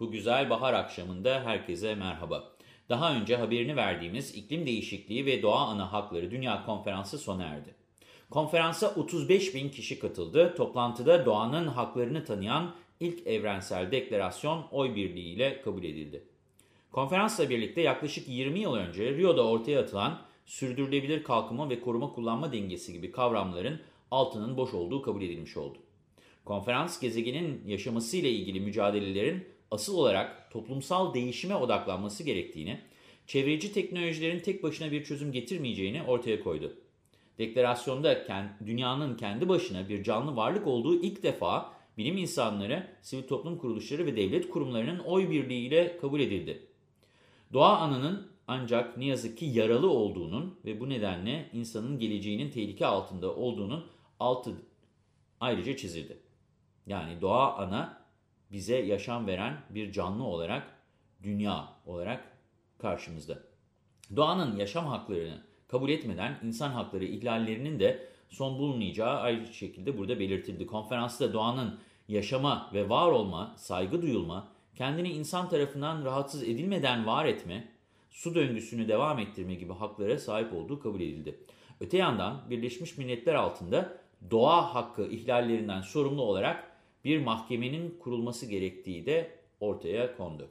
Bu güzel bahar akşamında herkese merhaba. Daha önce haberini verdiğimiz iklim değişikliği ve doğa ana hakları dünya konferansı sona erdi. Konferansa 35 bin kişi katıldı. Toplantıda doğanın haklarını tanıyan ilk evrensel deklarasyon oy birliğiyle kabul edildi. Konferansla birlikte yaklaşık 20 yıl önce Rio'da ortaya atılan sürdürülebilir kalkınma ve koruma kullanma dengesi gibi kavramların altının boş olduğu kabul edilmiş oldu. Konferans gezegenin yaşamasıyla ilgili mücadelelerin asıl olarak toplumsal değişime odaklanması gerektiğini, çevreci teknolojilerin tek başına bir çözüm getirmeyeceğini ortaya koydu. Deklarasyonda dünyanın kendi başına bir canlı varlık olduğu ilk defa bilim insanları, sivil toplum kuruluşları ve devlet kurumlarının oy birliğiyle kabul edildi. Doğa ananın ancak ne yazık ki yaralı olduğunun ve bu nedenle insanın geleceğinin tehlike altında olduğunun altı ayrıca çizildi. Yani doğa ana bize yaşam veren bir canlı olarak, dünya olarak karşımızda. Doğanın yaşam haklarını kabul etmeden insan hakları ihlallerinin de son bulmayacağı ayrı şekilde burada belirtildi. Konferansta doğanın yaşama ve var olma, saygı duyulma, kendini insan tarafından rahatsız edilmeden var etme, su döngüsünü devam ettirme gibi haklara sahip olduğu kabul edildi. Öte yandan Birleşmiş Milletler altında doğa hakkı ihlallerinden sorumlu olarak bir mahkemenin kurulması gerektiği de ortaya kondu.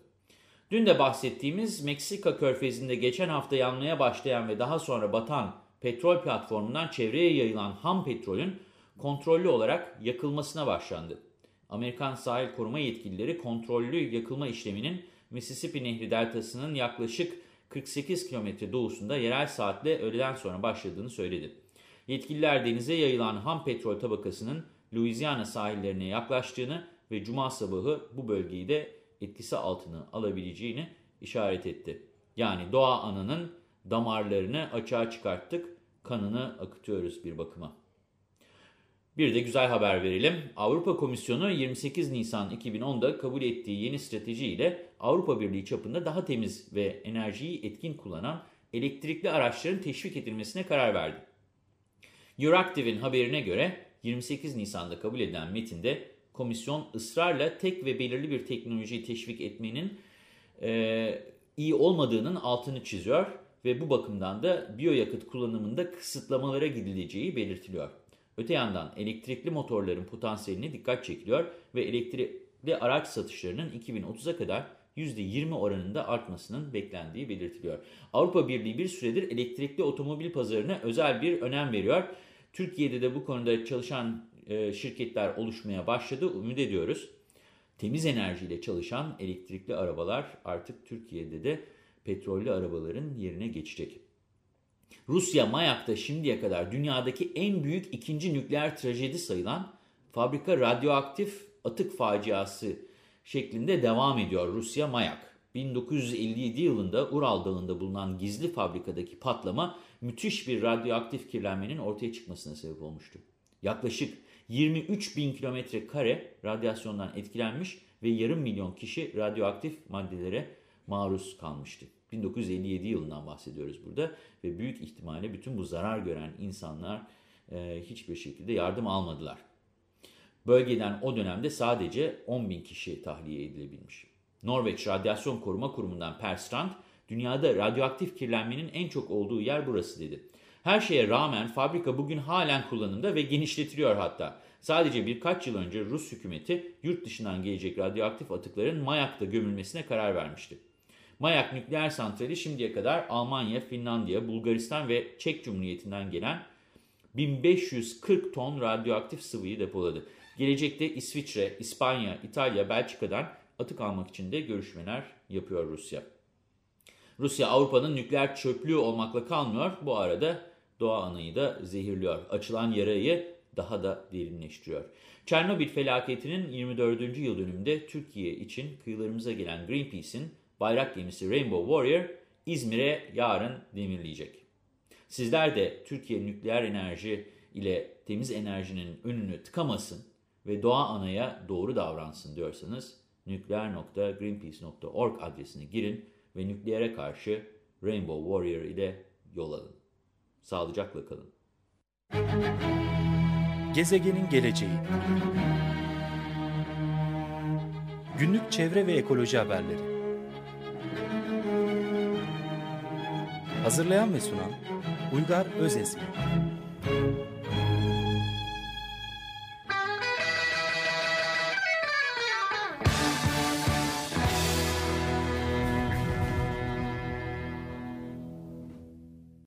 Dün de bahsettiğimiz Meksika körfezinde geçen hafta yanmaya başlayan ve daha sonra batan petrol platformundan çevreye yayılan ham petrolün kontrollü olarak yakılmasına başlandı. Amerikan sahil koruma yetkilileri kontrollü yakılma işleminin Mississippi Nehri deltasının yaklaşık 48 kilometre doğusunda yerel saatle öğleden sonra başladığını söyledi. Yetkililer denize yayılan ham petrol tabakasının Louisiana sahillerine yaklaştığını ve cuma sabahı bu bölgeyi de etkisi altına alabileceğini işaret etti. Yani doğa ananın damarlarını açığa çıkarttık, kanını akıtıyoruz bir bakıma. Bir de güzel haber verelim. Avrupa Komisyonu 28 Nisan 2010'da kabul ettiği yeni stratejiyle Avrupa Birliği çapında daha temiz ve enerjiyi etkin kullanan elektrikli araçların teşvik edilmesine karar verdi. Euractiv'in haberine göre 28 Nisan'da kabul edilen metinde komisyon ısrarla tek ve belirli bir teknolojiyi teşvik etmenin e, iyi olmadığının altını çiziyor ve bu bakımdan da biyoyakıt kullanımında kısıtlamalara gidileceği belirtiliyor. Öte yandan elektrikli motorların potansiyeline dikkat çekiliyor ve elektrikli araç satışlarının 2030'a kadar %20 oranında artmasının beklendiği belirtiliyor. Avrupa Birliği bir süredir elektrikli otomobil pazarına özel bir önem veriyor. Türkiye'de de bu konuda çalışan e, şirketler oluşmaya başladı. Ümit ediyoruz. Temiz enerjiyle çalışan elektrikli arabalar artık Türkiye'de de petrollü arabaların yerine geçecek. Rusya Mayak'ta şimdiye kadar dünyadaki en büyük ikinci nükleer trajedi sayılan fabrika radyoaktif atık faciası şeklinde devam ediyor Rusya Mayak. 1957 yılında Ural Dağı'nda bulunan gizli fabrikadaki patlama müthiş bir radyoaktif kirlenmenin ortaya çıkmasına sebep olmuştu. Yaklaşık 23 bin kilometre kare radyasyondan etkilenmiş ve yarım milyon kişi radyoaktif maddelere maruz kalmıştı. 1957 yılından bahsediyoruz burada ve büyük ihtimalle bütün bu zarar gören insanlar e, hiçbir şekilde yardım almadılar. Bölgeden o dönemde sadece 10 bin kişi tahliye edilebilmiş. Norveç Radyasyon Koruma Kurumu'ndan Per Strand, dünyada radyoaktif kirlenmenin en çok olduğu yer burası dedi. Her şeye rağmen fabrika bugün halen kullanımda ve genişletiliyor hatta. Sadece birkaç yıl önce Rus hükümeti yurt dışından gelecek radyoaktif atıkların Mayak'ta gömülmesine karar vermişti. Mayak nükleer santrali şimdiye kadar Almanya, Finlandiya, Bulgaristan ve Çek Cumhuriyeti'nden gelen 1540 ton radyoaktif sıvıyı depoladı. Gelecekte İsviçre, İspanya, İtalya, Belçika'dan atık almak için de görüşmeler yapıyor Rusya. Rusya Avrupa'nın nükleer çöplüğü olmakla kalmıyor. Bu arada doğa anayı da zehirliyor. Açılan yarayı daha da derinleştiriyor. Çernobil felaketinin 24. yıl dönümünde Türkiye için kıyılarımıza gelen Greenpeace'in bayrak gemisi Rainbow Warrior İzmir'e yarın demirleyecek. Sizler de Türkiye nükleer enerji ile temiz enerjinin önünü tıkamasın ve doğa anaya doğru davransın diyorsanız nükleer.greenpeace.org adresine girin ve nükleere karşı Rainbow Warrior ile yol alın. Sağlıcakla kalın. Gezegenin geleceği Günlük çevre ve ekoloji haberleri Hazırlayan ve sunan Uygar Özesmi